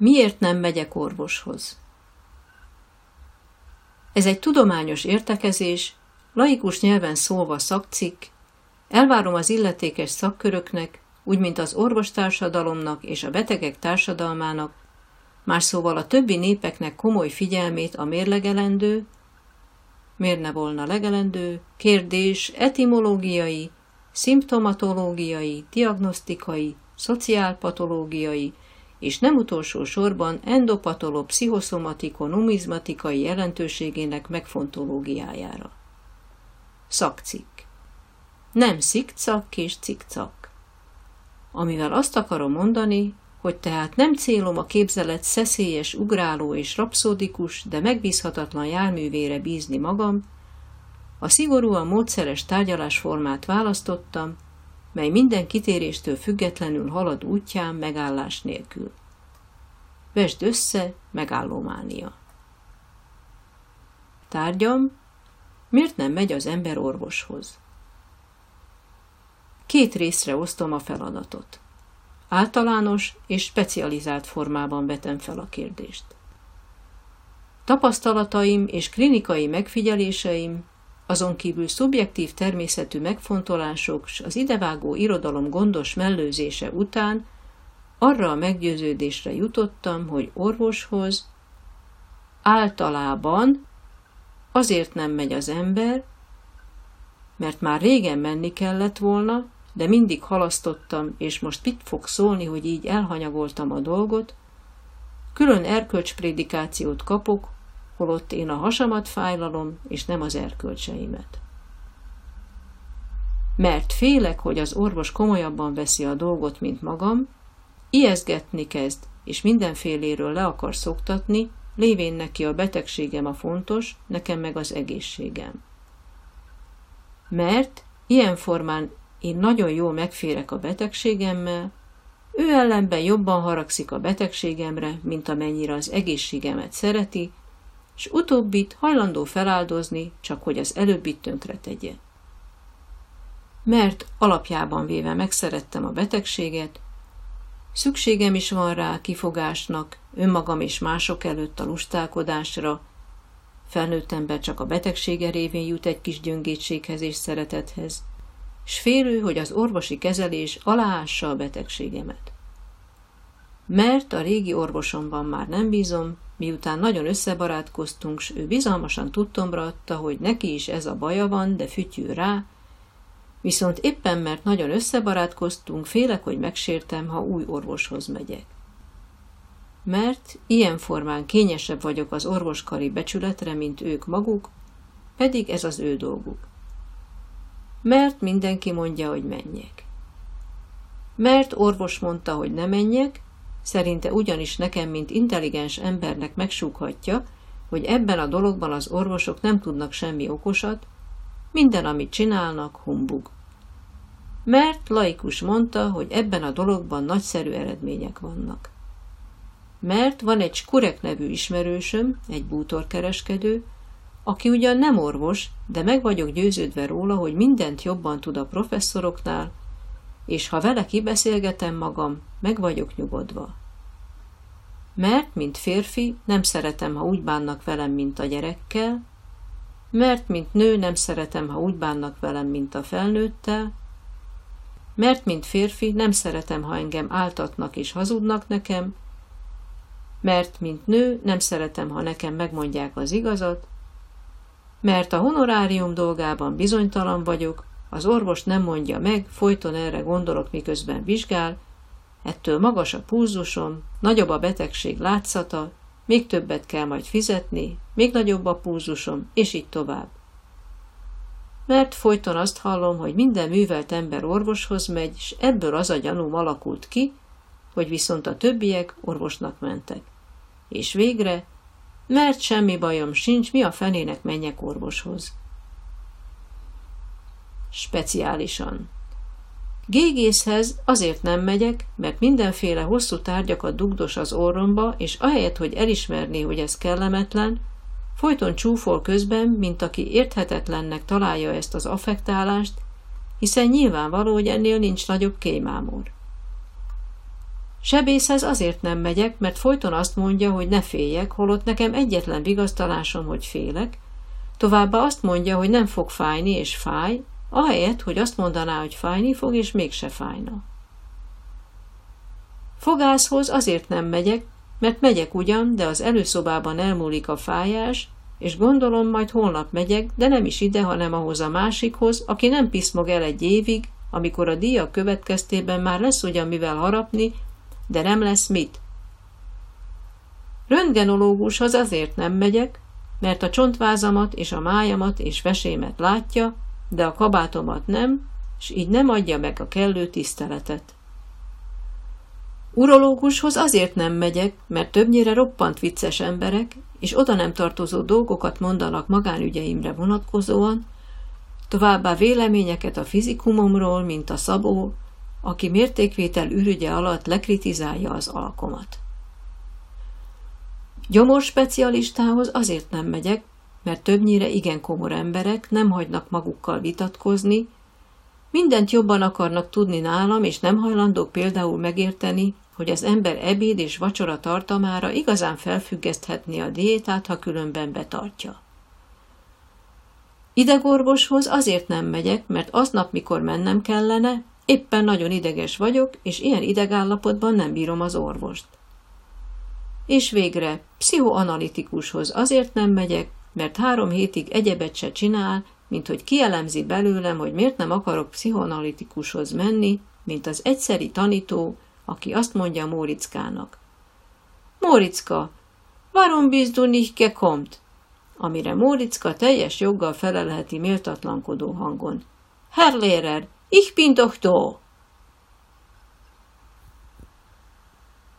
Miért nem megyek orvoshoz? Ez egy tudományos értekezés, laikus nyelven szólva szakcikk, elvárom az illetékes szakköröknek, úgy mint az orvostársadalomnak és a betegek társadalmának, más szóval a többi népeknek komoly figyelmét a mérlegelendő, miért ne volna legelendő, kérdés etimológiai, szimptomatológiai, diagnosztikai, szociálpatológiai, és nem utolsó sorban endopatoló-pszichoszomatiko-numizmatikai jelentőségének megfontológiájára. Szakcikk. Nem szikcak és cikcak. Amivel azt akarom mondani, hogy tehát nem célom a képzelet szeszélyes, ugráló és rapszódikus, de megbízhatatlan járművére bízni magam, a szigorúan módszeres tárgyalásformát választottam, mely minden kitéréstől függetlenül halad útján megállás nélkül. Vesd össze, megállómánia. Tárgyam, miért nem megy az ember orvoshoz? Két részre osztom a feladatot. Általános és specializált formában vetem fel a kérdést. Tapasztalataim és klinikai megfigyeléseim azon kívül szubjektív természetű megfontolások s az idevágó irodalom gondos mellőzése után arra a meggyőződésre jutottam, hogy orvoshoz általában azért nem megy az ember, mert már régen menni kellett volna, de mindig halasztottam, és most mit fog szólni, hogy így elhanyagoltam a dolgot, külön erkölcsprédikációt kapok, holott én a hasamat fájlalom, és nem az erkölcseimet. Mert félek, hogy az orvos komolyabban veszi a dolgot, mint magam, ijeszgetni kezd, és mindenféléről le akar szoktatni, lévén neki a betegségem a fontos, nekem meg az egészségem. Mert ilyen formán én nagyon jól megférek a betegségemmel, ő ellenben jobban haragszik a betegségemre, mint amennyire az egészségemet szereti, és utóbbit hajlandó feláldozni, csak hogy az előbbit tönkre tegye. Mert alapjában véve megszerettem a betegséget, szükségem is van rá kifogásnak, önmagam és mások előtt a lustálkodásra, felnőtt ember csak a betegsége révén jut egy kis gyöngétséghez és szeretethez, s félő, hogy az orvosi kezelés aláássa a betegségemet. Mert a régi orvosomban már nem bízom, miután nagyon összebarátkoztunk, s ő bizalmasan tudtomra adta, hogy neki is ez a baja van, de fütyül rá, viszont éppen mert nagyon összebarátkoztunk, félek, hogy megsértem, ha új orvoshoz megyek. Mert ilyen formán kényesebb vagyok az orvoskari becsületre, mint ők maguk, pedig ez az ő dolguk. Mert mindenki mondja, hogy menjek. Mert orvos mondta, hogy ne menjek, Szerinte ugyanis nekem, mint intelligens embernek megsúghatja, hogy ebben a dologban az orvosok nem tudnak semmi okosat, minden, amit csinálnak, humbug. Mert laikus mondta, hogy ebben a dologban nagyszerű eredmények vannak. Mert van egy Skurek nevű ismerősöm, egy bútorkereskedő, aki ugyan nem orvos, de meg vagyok győződve róla, hogy mindent jobban tud a professzoroknál, és ha vele kibeszélgetem magam, meg vagyok nyugodva. Mert, mint férfi, nem szeretem, ha úgy bánnak velem, mint a gyerekkel, mert, mint nő, nem szeretem, ha úgy bánnak velem, mint a felnőttel, mert, mint férfi, nem szeretem, ha engem áltatnak és hazudnak nekem, mert, mint nő, nem szeretem, ha nekem megmondják az igazat, mert a honorárium dolgában bizonytalan vagyok, az orvos nem mondja meg, folyton erre gondolok, miközben vizsgál, ettől magas a púzusom, nagyobb a betegség látszata, még többet kell majd fizetni, még nagyobb a púzusom, és így tovább. Mert folyton azt hallom, hogy minden művelt ember orvoshoz megy, és ebből az a gyanúm alakult ki, hogy viszont a többiek orvosnak mentek. És végre, mert semmi bajom sincs, mi a fenének menjek orvoshoz speciálisan. Gégészhez azért nem megyek, mert mindenféle hosszú tárgyakat dugdos az orromba, és ahelyett, hogy elismerné, hogy ez kellemetlen, folyton csúfol közben, mint aki érthetetlennek találja ezt az affektálást, hiszen nyilvánvaló, hogy ennél nincs nagyobb kémámor. Sebészhez azért nem megyek, mert folyton azt mondja, hogy ne féljek, holott nekem egyetlen vigasztalásom, hogy félek, továbbá azt mondja, hogy nem fog fájni, és fáj, ahelyett, hogy azt mondaná, hogy fájni fog, és mégse fájna. Fogászhoz azért nem megyek, mert megyek ugyan, de az előszobában elmúlik a fájás, és gondolom majd holnap megyek, de nem is ide, hanem ahhoz a másikhoz, aki nem piszmog el egy évig, amikor a díjak következtében már lesz ugyan mivel harapni, de nem lesz mit. Röntgenológushoz azért nem megyek, mert a csontvázamat és a májamat és vesémet látja, de a kabátomat nem, és így nem adja meg a kellő tiszteletet. Urológushoz azért nem megyek, mert többnyire roppant vicces emberek, és oda nem tartozó dolgokat mondanak magánügyeimre vonatkozóan, továbbá véleményeket a fizikumomról, mint a Szabó, aki mértékvétel ürügye alatt lekritizálja az alkomat. Gyomor specialistához azért nem megyek, mert többnyire igen komor emberek nem hagynak magukkal vitatkozni, mindent jobban akarnak tudni nálam, és nem hajlandók például megérteni, hogy az ember ebéd és vacsora tartamára igazán felfüggeszthetné a diétát, ha különben betartja. Idegorvoshoz azért nem megyek, mert aznap, mikor mennem kellene, éppen nagyon ideges vagyok, és ilyen idegállapotban nem bírom az orvost. És végre pszichoanalitikushoz azért nem megyek, mert három hétig egyebet se csinál, mint hogy kielemzi belőlem, hogy miért nem akarok pszichoanalitikushoz menni, mint az egyszeri tanító, aki azt mondja Móriczkának. Móriczka, warum bist du nicht gekommt? Amire Móriczka teljes joggal felelheti méltatlankodó hangon. Herr Lehrer, ich bin doch da!